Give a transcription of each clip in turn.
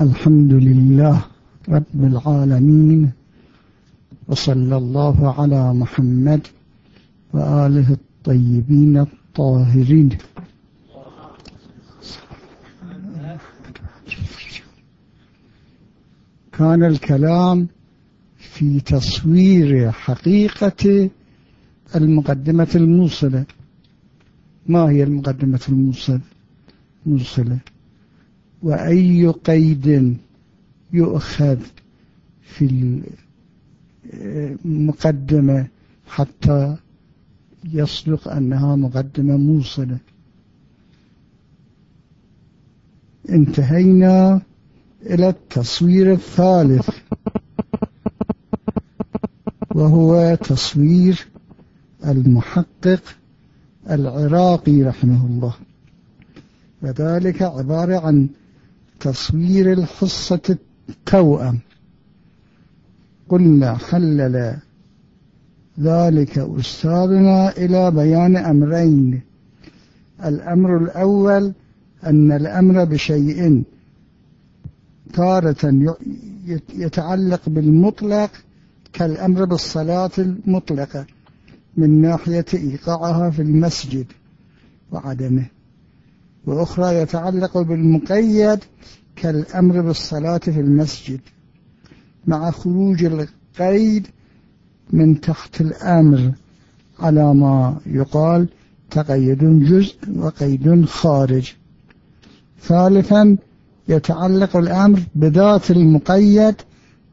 الحمد لله رب العالمين وصلى الله على محمد وآله الطيبين الطاهرين. كان الكلام في تصوير حقيقة المقدمة الموصلة. ما هي المقدمة الموصلة؟ موصلة. وأي قيد يؤخذ في المقدمة حتى يصدق أنها مقدمة موصلة. انتهينا إلى التصوير الثالث وهو تصوير المحقق العراقي رحمه الله. وذلك عبارة عن تصوير الحصة التوأم. قلنا حلل ذلك أستاذنا إلى بيان أمرين. الأمر الأول أن الأمر بشيء تارة يتعلق بالمطلق كالأمر بالصلاة المطلقة من ناحية إيقاعها في المسجد وعدمه. وأخرى يتعلق بالمقيد كالأمر بالصلاة في المسجد مع خروج القيد من تحت الأمر على ما يقال تقيد جزء وقيد خارج. ثالثا يتعلق الأمر بذات المقيد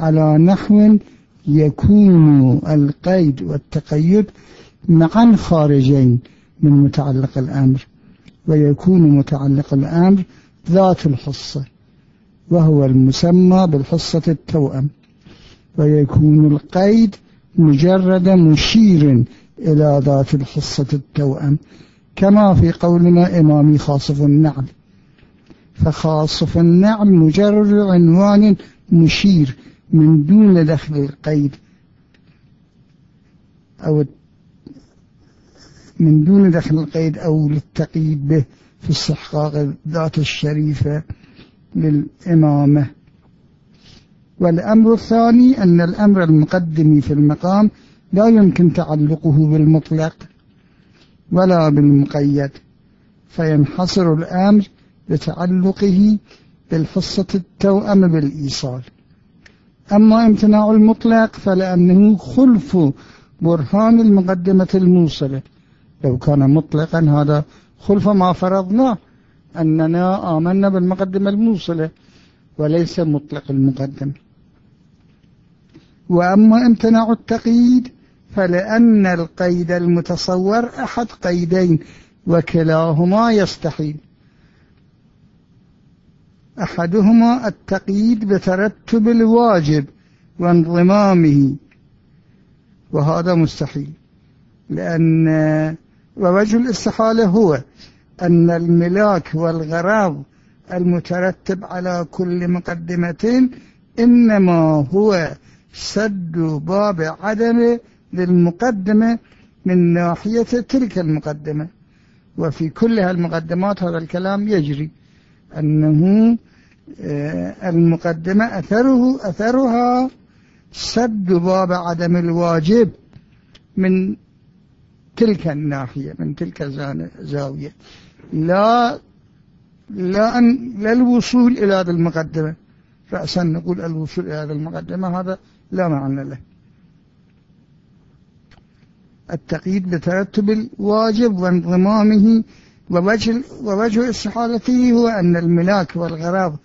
على نحو يكون القيد والتقيد معا خارجين من متعلق الأمر. ويكون متعلق الأمر ذات الحصة وهو المسمى بالحصة التوأم. ويكون القيد مجرد مشير إلى ذات الحصة التوأم كما في قولنا إمامي خاصف النعم. فخاصف النعم مجرد عنوان مشير من دون دخل القيد أو من دون دخل القيد أو للتقييد به في استحقاق الذات الشريفة للإمامة. والأمر الثاني أن الأمر المقدم في المقام لا يمكن تعلقه بالمطلق ولا بالمقيد فينحصر الأمر بتعلقه بالحصة التوأم بالإيصال. أما امتناع المطلق فلأنه خلف برهان المقدمة الموصلة. لو كان مطلقا هذا خلف ما فرضناه أننا آمنا بالمقدمة الموصلة وليس مطلق المقدم. وأما امتناع التقييد فلأن القيد المتصور أحد قيدين وكلاهما يستحيل. أحدهما التقييد بترتب الواجب وانضمامه وهذا مستحيل لأن ووجه الاستحالة هو أن الملاك والغراض المترتب على كل مقدمة إنما هو سد باب عدم للمقدمة من ناحية تلك المقدمة. وفي كل هالمقدمات هذا الكلام يجري أنه آه، المقدمة أثره أثرها سد باب عدم الواجب من تلك الناحية من تلك الزاوية لا لا, أن لا الوصول إلى هذه المقدمة. رأسا نقول الوصول إلى هذه المقدمة هذا لا معنى له. التقييد بترتب الواجب وانضمامه ووجه, ووجه استحالته هو أن الملاك والغراض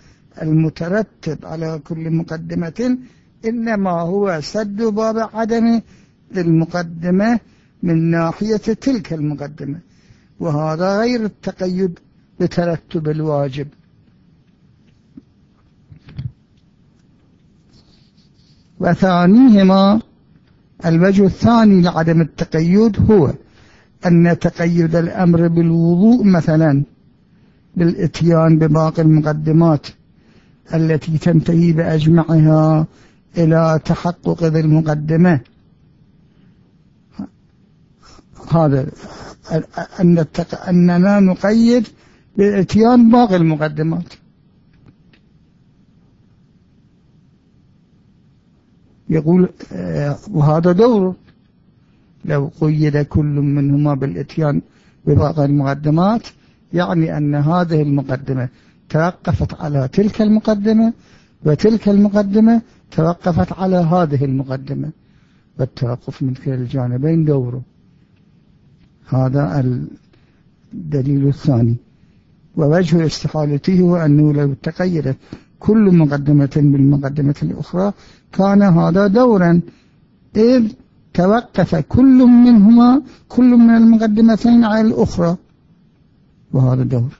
المترتب على كل مقدمة إنما هو سد باب عدم للمقدمة من ناحية تلك المقدمة وهذا غير التقيد بترتب الواجب. وثانيهما الوجه الثاني لعدم التقيد هو أن تقيد الأمر بالوضوء مثلا بالإتيان بباقي المقدمات التي تنتهي بأجمعها إلى تحقق ذي المقدمة. هذا أن التق... أننا نقيد بالإتيان باقي المقدمات. يقول آه، وهذا دوره. لو قيد كل منهما بالإتيان بباقي المقدمات يعني أن هذه المقدمة توقفت على تلك المقدمة وتلك المقدمة توقفت على هذه المقدمة. والتوقف من كلا الجانبين دوره. هذا الدليل الثاني. ووجه استحالته هو أنه لو تقيدت كل مقدمة بالمقدمة الأخرى كان هذا دورا. إذ توقف كل منهما كل من المقدمتين على الأخرى. وهذا دور.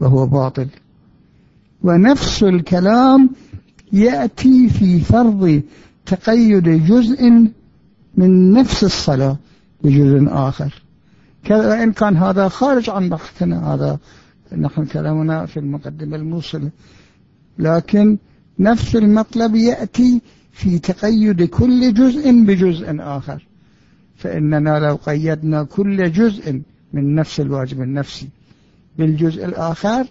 وهو باطل. ونفس الكلام يأتي في فرض تقيد جزء من نفس الصلاة بجزء آخر. وإن كان هذا خارج عن بحثنا هذا نحن كلامنا في المقدمة الموصلة لكن نفس المطلب يأتي في تقيد كل جزء بجزء آخر. فإننا لو قيدنا كل جزء من نفس الواجب النفسي بالجزء الآخر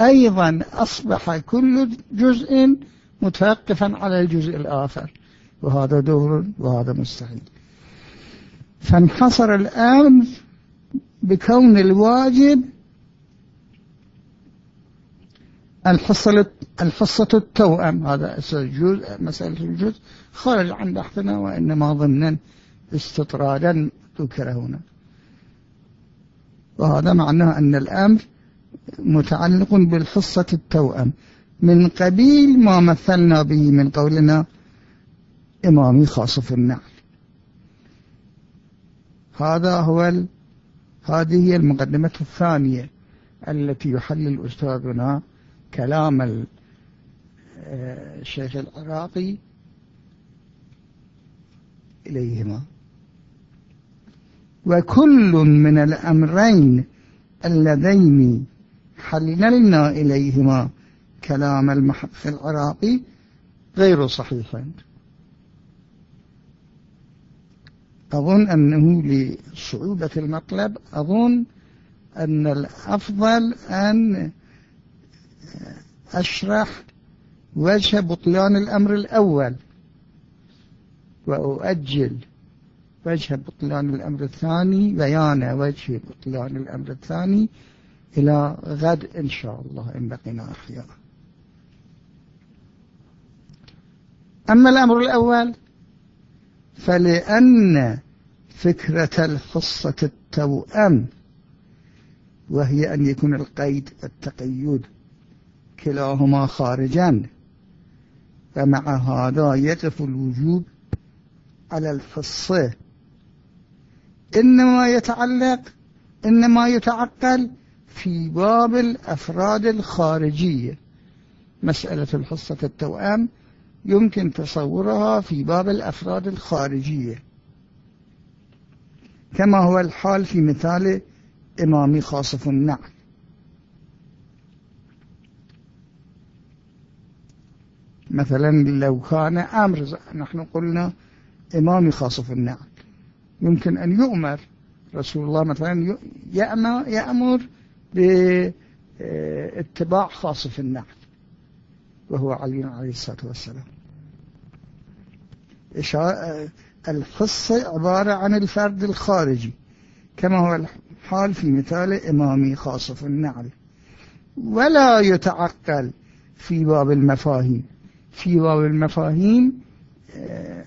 أيضا أصبح كل جزء متوقفا على الجزء الآخر. وهذا دور وهذا مستحيل. فانحصر الآن بكون الواجب الحصة الحصة التوأم. هذا جزء مسألة الجزء. خرج عن بحثنا وإنما ضمنا استطرادا ذكر هنا. وهذا معناه أن الأمر متعلق بالحصة التوأم. من قبيل ما مثلنا به من قولنا إمامي خاصف النعل. هذا هو. هذه هي المقدمة الثانية التي يحلل أستاذنا كلام الشيخ العراقي إليهما. وكل من الأمرين اللذين حللنا إليهما كلام المحقق العراقي غير صحيحين. أظن أنه لصعوبة المطلب أظن أن الأفضل أن أشرح وجه بطلان الأمر الأول وأؤجل وجه بطلان الأمر الثاني بيان وجه بطلان الأمر الثاني إلى غد إن شاء الله إن بقينا أحياء أما الأمر الأول فلأن فكرة الحصة التوأم وهي أن يكون القيد التقيد كلاهما خارجا فمع هذا يقف الوجوب على الحصة إنما يتعلق إنما يتعقل في باب الأفراد الخارجية مسألة الحصة التوأم يمكن تصورها في باب الأفراد الخارجية. كما هو الحال في مثال إمامي خاصف النعل. مثلا لو كان أمر نحن قلنا إمامي خاصف النعل. يمكن أن يؤمر رسول الله مثلا يأمر, باتباع خاصف النعل وهو علي عليه الصلاة والسلام. الحصة عبارة عن الفرد الخارجي كما هو الحال في مثال إمامي خاصف النعل. ولا يتعقل في باب المفاهيم. في باب المفاهيم آه،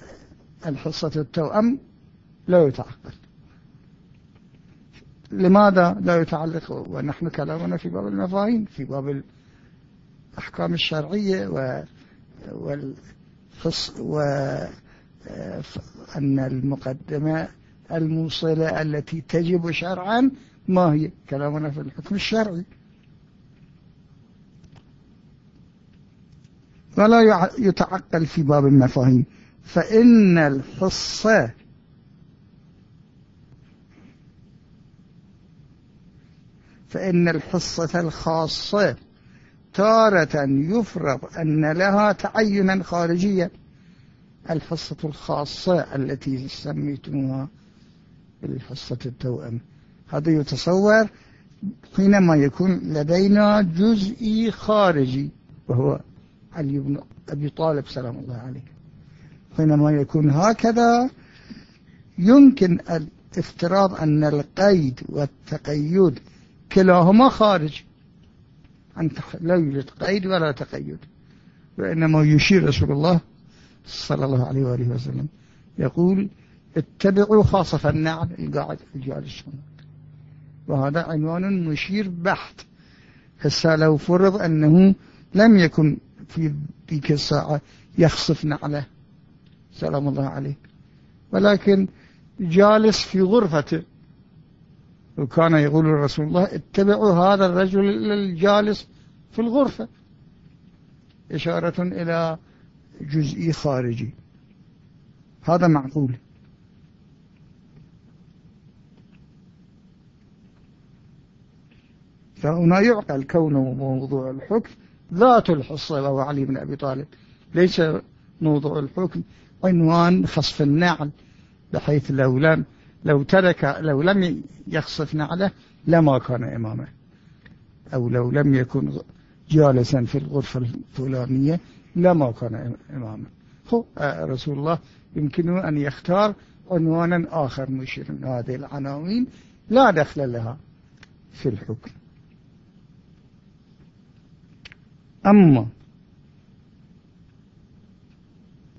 الحصة التوأم لا يتعقل. لماذا لا يتعلق؟ ونحن كلامنا في باب المفاهيم في باب الأحكام الشرعية و وأن المقدمة الموصلة التي تجب شرعا ما هي؟ كلامنا في الحكم الشرعي. ولا يتعقل في باب المفاهيم. فإن الحصة فإن الحصة الخاصة تارة يفرض أن لها تعينا خارجيا. الحصة الخاصة التي سميتموها بالحصة التوأم. هذا يتصور حينما يكون لدينا جزئي خارجي وهو علي بن أبي طالب سلام الله عليه. حينما يكون هكذا يمكن الافتراض أن القيد والتقيد كلاهما خارج. لا يوجد قيد ولا تقيد وإنما يشير رسول الله صلى الله عليه وآله وسلم يقول اتبعوا خاصة النعم القاعد الجالس وهذا عنوان مشير بحت. هسا لو فرض أنه لم يكن في ذيك الساعة يخصف نعله سلام الله عليه. ولكن جالس في غرفته وكان يقول رسول الله اتبعوا هذا الرجل الجالس في الغرفة. إشارة إلى جزئي خارجي. هذا معقول. فهنا يعقل كونه موضوع الحكم. ذات الحصة وهو علي بن أبي طالب. ليس موضوع الحكم. عنوان خصف النعل. بحيث لو لم لو ترك لو لم يخصف نعله لما كان إماما أو لو لم يكن جالسا في الغرفة الفلانية لما كان إماما. هو آه، رسول الله يمكن أن يختار عنوانا آخر مشير هذه العناوين لا دخل لها في الحكم. أما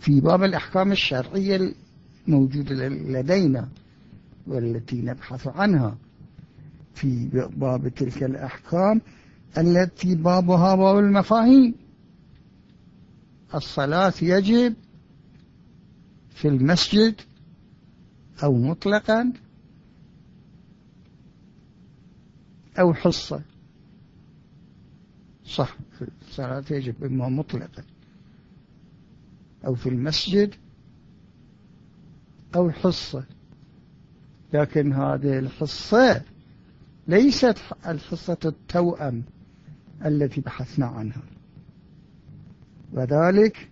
في باب الأحكام الشرعية الموجودة لدينا والتي نبحث عنها في باب تلك الأحكام التي بابها باب المفاهيم. الصلاة يجب في المسجد أو مطلقا أو حصة. صح الصلاة يجب إما مطلقا أو في المسجد أو حصة. لكن هذه الحصة ليست الحصة التوأم التي بحثنا عنها. وذلك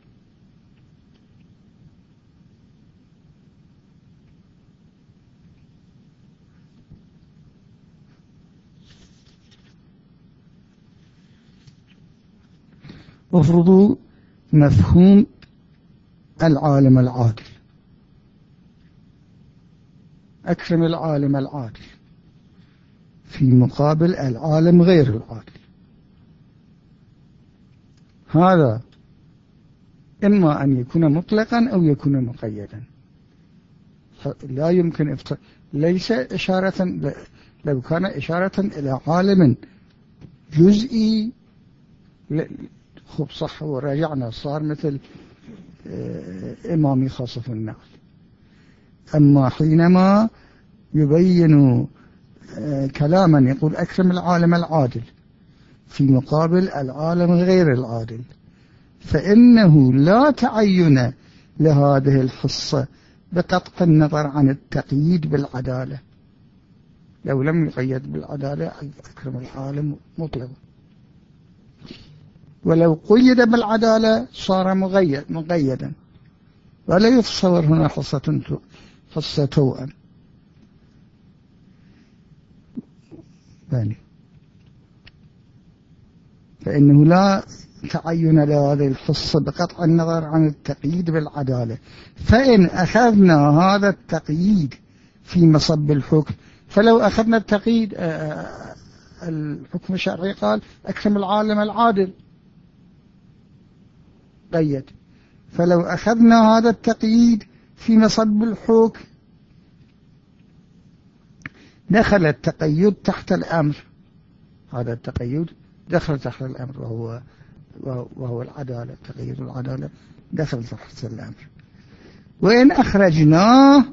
افرضوا مفهوم العالم العادل. أكرم العالم العادل في مقابل العالم غير العادل. هذا إما أن يكون مطلقا أو يكون مقيدا. لا يمكن افتر... ليس إشارة لو كان إشارة إلى عالم جزئي خب صح ورجعنا صار مثل آه، إمامي خاصة النقل أما حينما يبين آه، كلاما يقول أكرم العالم العادل في مقابل العالم غير العادل. فإنه لا تعين لهذه الحصة بقطع النظر عن التقييد بالعدالة. لو لم يقيد بالعدالة أكرم العالم مطلقا ولو قيد بالعدالة صار مغيد مقيدا. ولا يتصور هنا حصة حصة توأم. ثاني. فإنه لا تعين لهذه الحصة بقطع النظر عن التقييد بالعدالة. فإن أخذنا هذا التقييد في مصب الحكم فلو أخذنا التقييد آه، آه، الحكم الشرعي قال أكرم العالم العادل. قيد فلو أخذنا هذا التقييد في مصب الحكم دخل التقيد تحت الأمر. هذا التقيد دخل تحت الأمر وهو وهو العدالة تقييد العدالة. دخل تحت الأمر وإن أخرجناه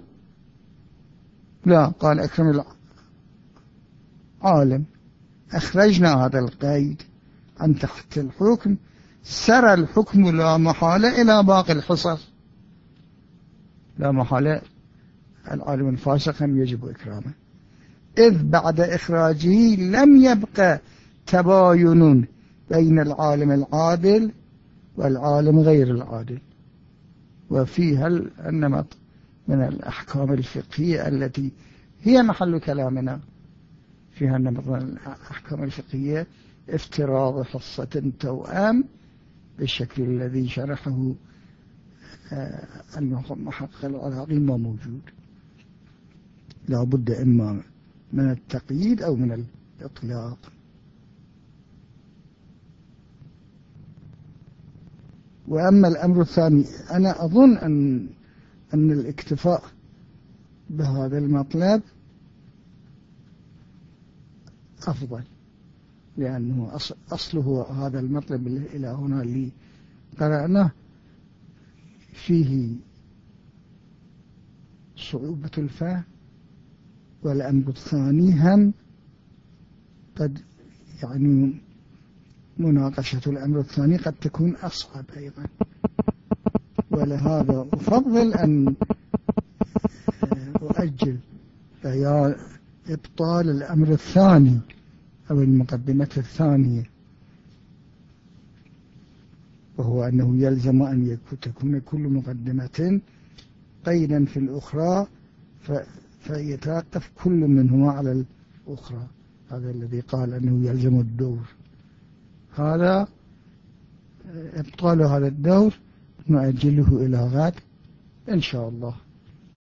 لا قال أكرم العالم. أخرجنا هذا القيد عن تحت الحكم. سرى الحكم لا محالة إلى باقي الحصص لا محالة. العالم الفاسق يجب إكرامه. إذ بعد إخراجه لم يبقى تباين بين العالم العادل والعالم غير العادل. وفيها النمط من الأحكام الفقهية التي هي محل كلامنا. فيها النمط من الأحكام الفقهية افتراض حصة توأم بالشكل الذي شرحه آه، أن محقق العراقي ما موجود. لا بد إما من التقييد أو من الإطلاق. وأما الأمر الثاني أنا أظن أن أن الاكتفاء بهذا المطلب أفضل لأنه أصله هذا المطلب إلى هنا اللي قرأناه فيه صعوبة الفهم والأمر الثاني هم قد يعني مناقشة الأمر الثاني قد تكون أصعب أيضا. ولهذا أفضل أن أؤجل بيان إبطال الأمر الثاني أو المقدمة الثانية. وهو أنه يلزم أن تكون كل مقدمة قيدا في الأخرى فيتوقف كل منهما على الأخرى. هذا الذي قال أنه يلزم الدور. هذا ابطال هذا الدور نؤجله إلى غد إن شاء الله.